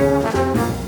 Música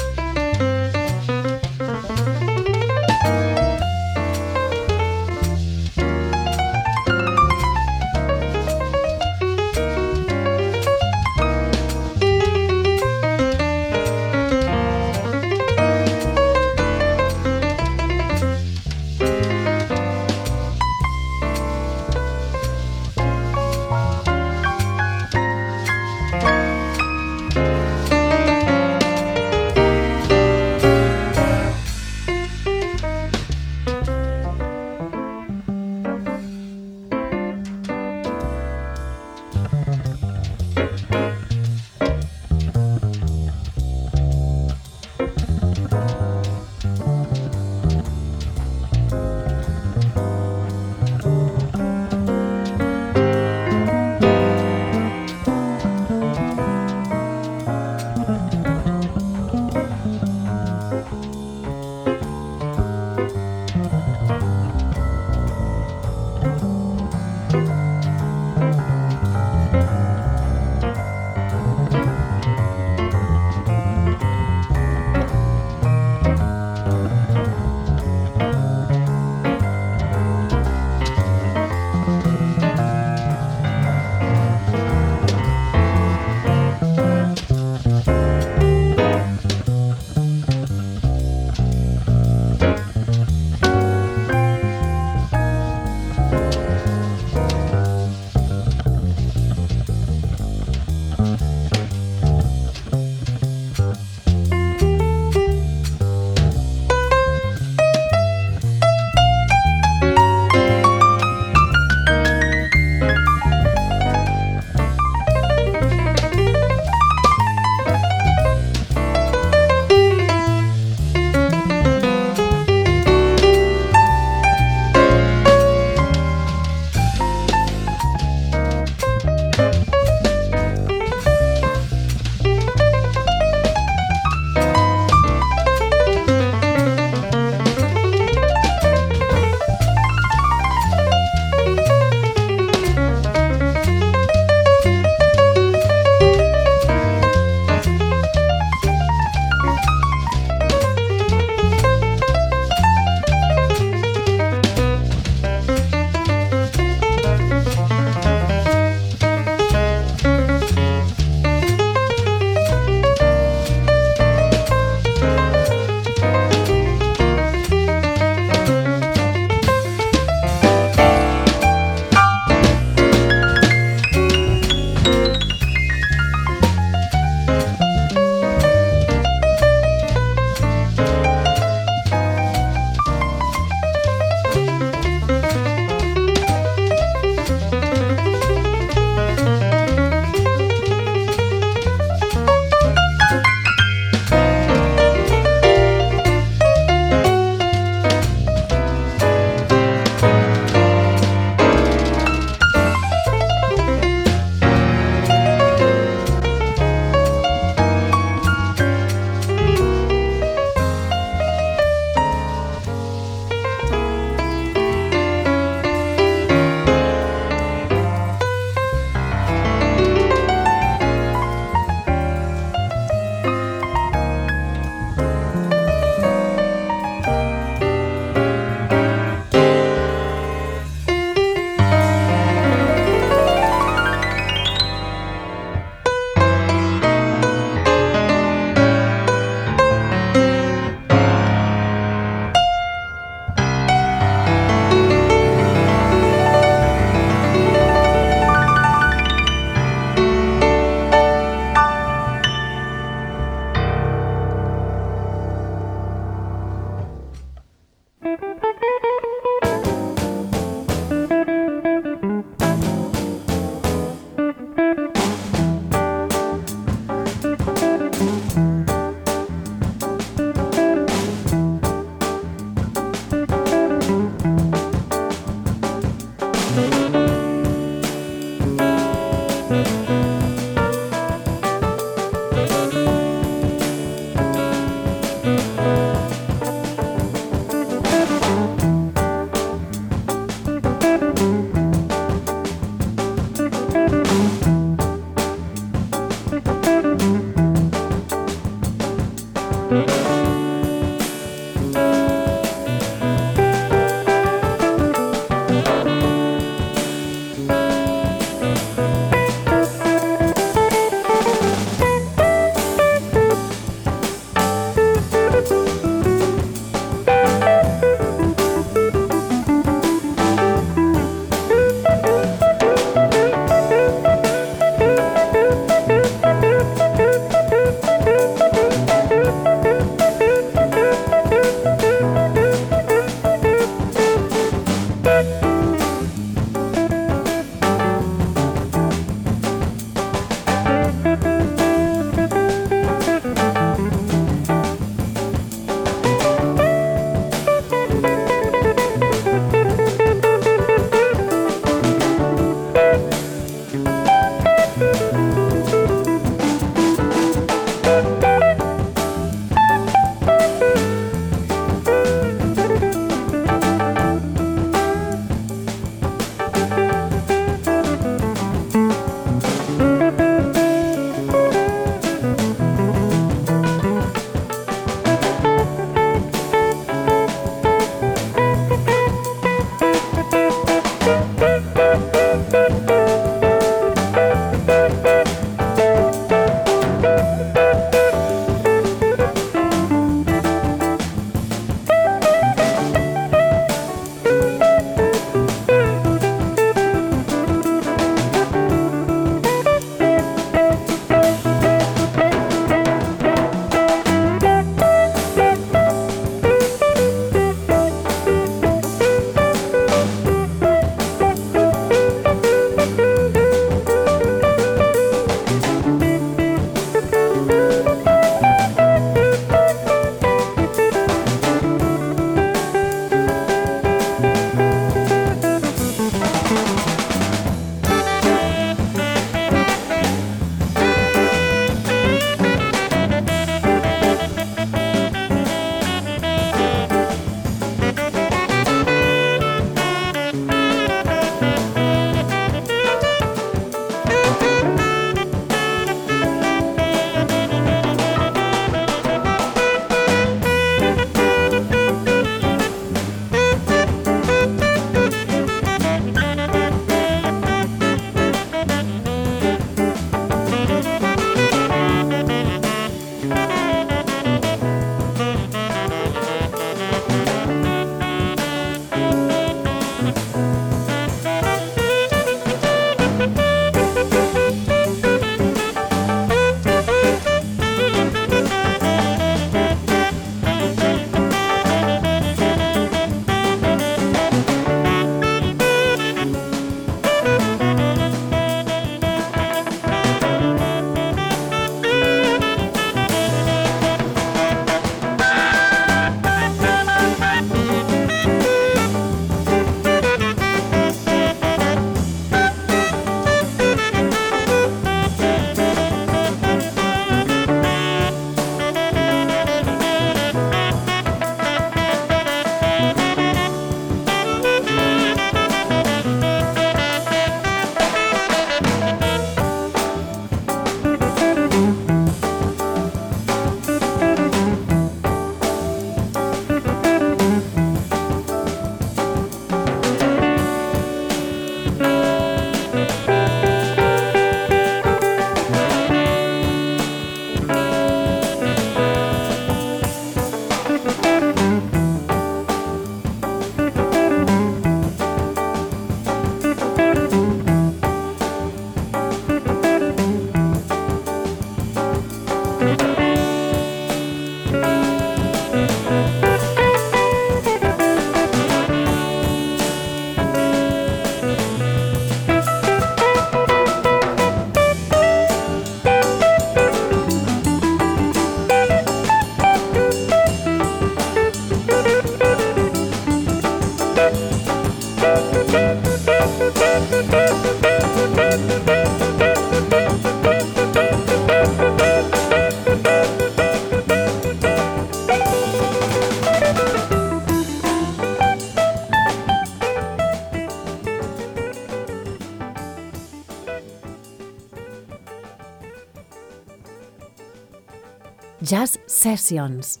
Sessions.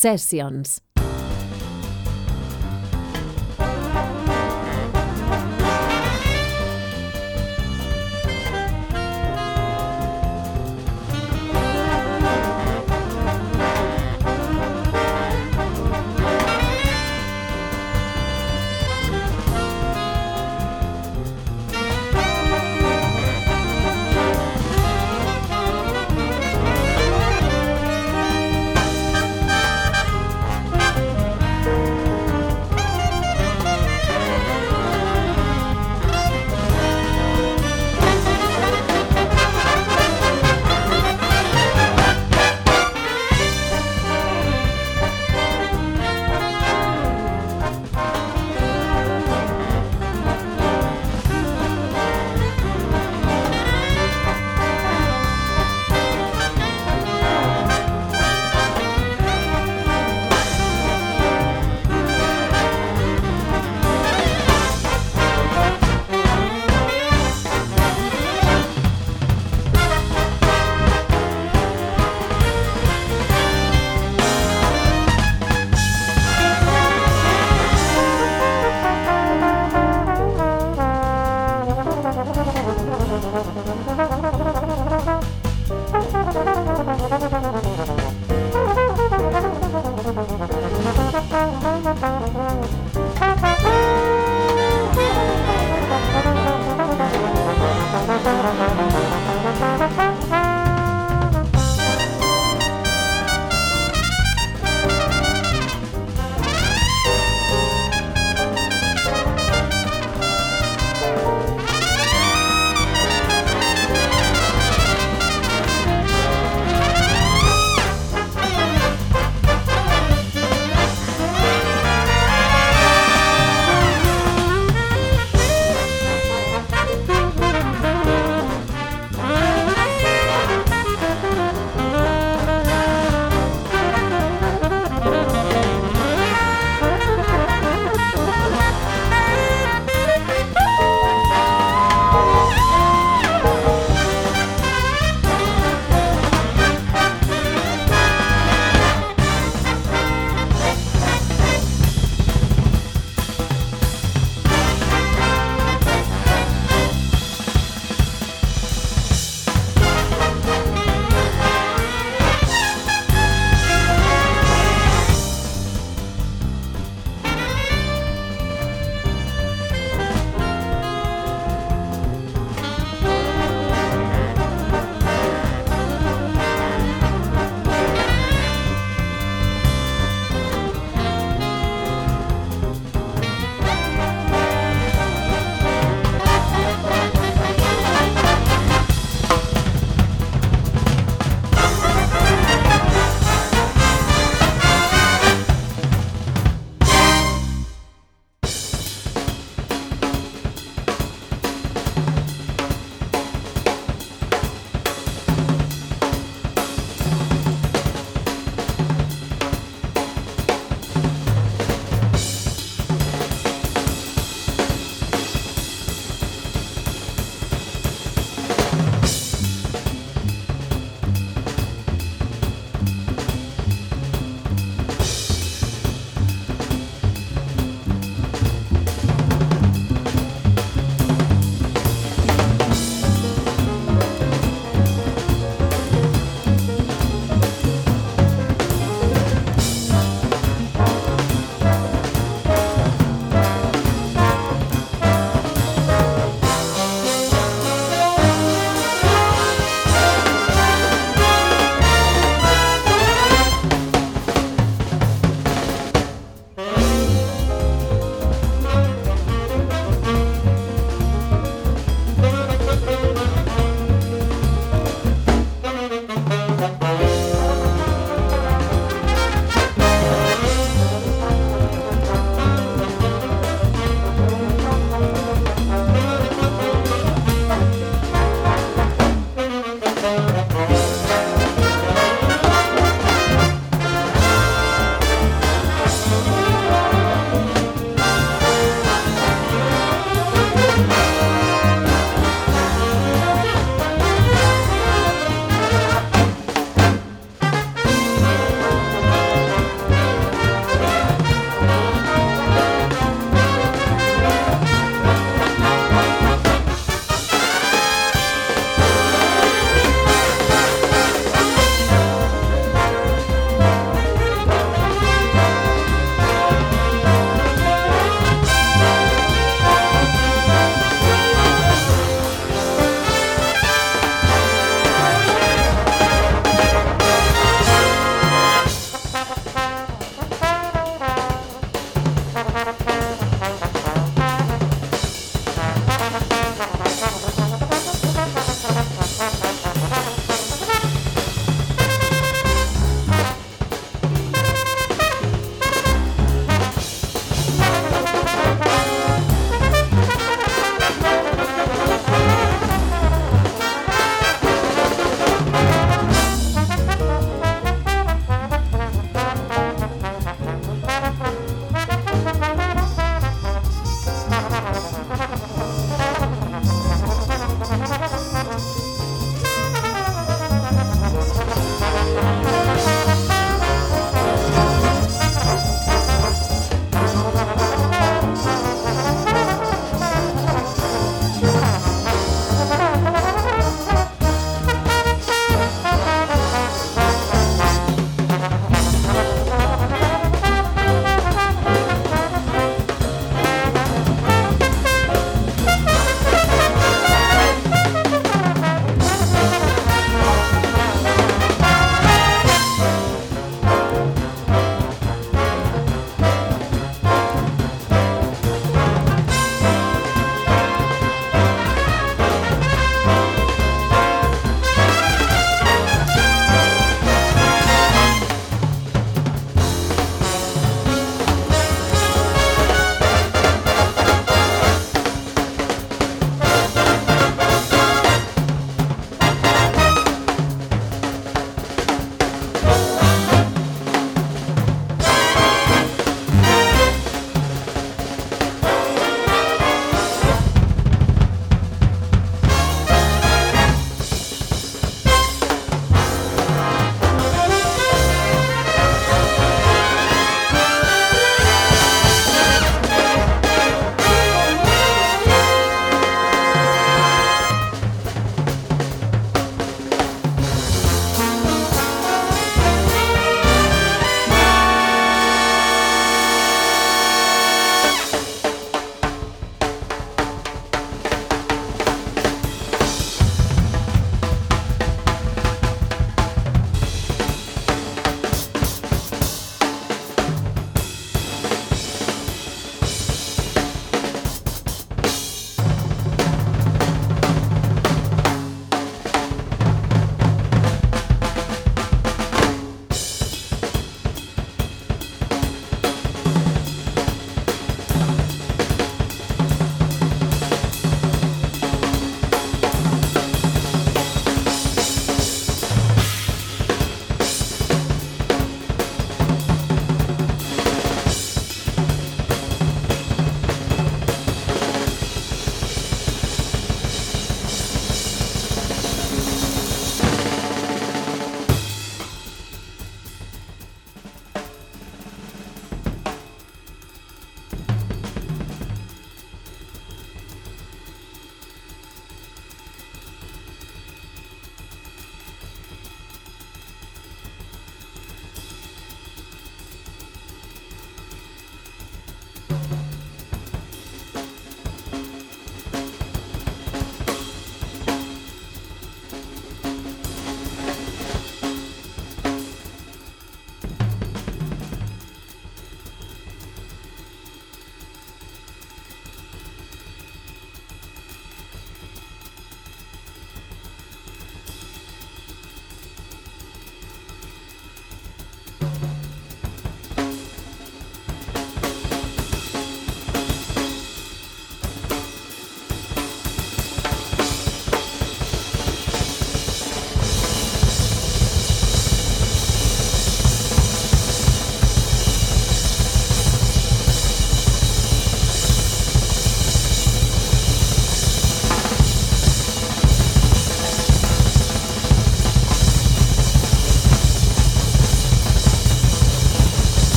Sessions.